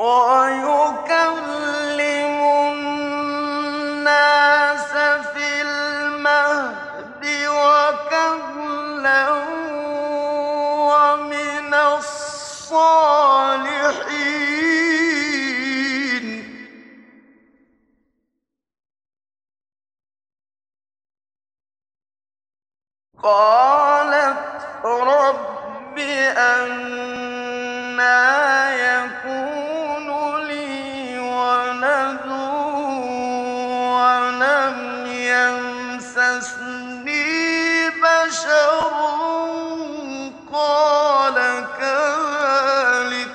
وَيُكَلِّمُ النَّاسَ فِي الْمَهْدِ وَكَهْلًا وَمِنَ الصَّالِحِينَ ۖ. قَالَتْ رَبِّ أَنَّىٰ يَمْسَسْنِي بَشَرٌ ۖ قَالَ كَذَٰلِكِ.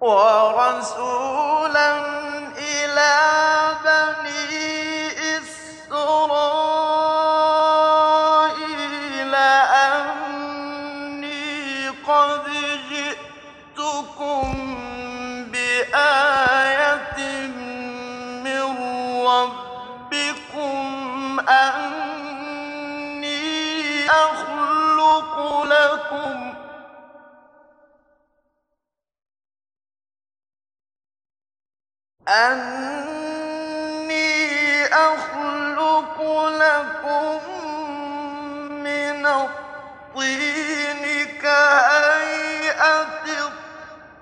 وَرَسُولًا إِلَىٰ بَنِي إِسْرَائِيلَ أَنِّي قَدْ جِئْتُكُم بِآيَةٍ مِّن رَّبِّكُمْ أَنِّي أَخْلُقُ لَكُم مِّنَ الطِّينِ كَهَيْئَةِ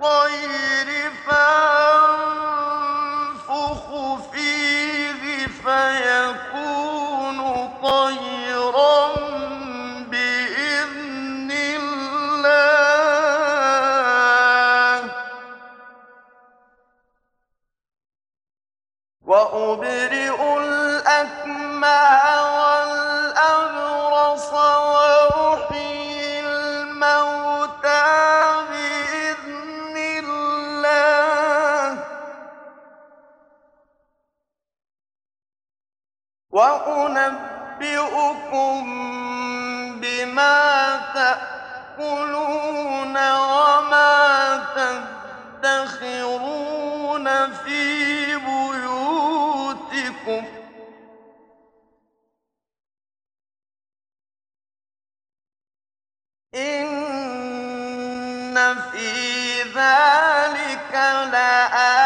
الطَّيْرِ. وَأُنَبِّئُكُم بِمَا تَأْكُلُونَ وَمَا فِي بُيُوتِكُمْ ۚ. إِنَّ فِي ذَٰلِكَ لَآيَةً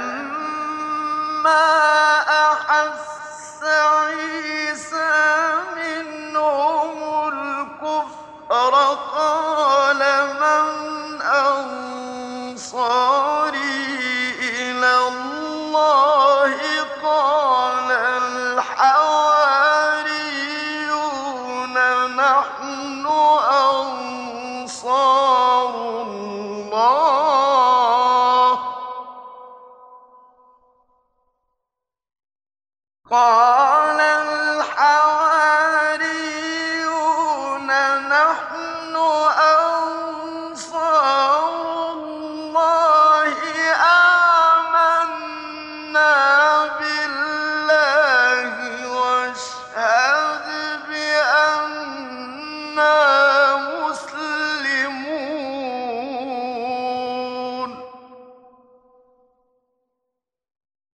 نَحْنُ أو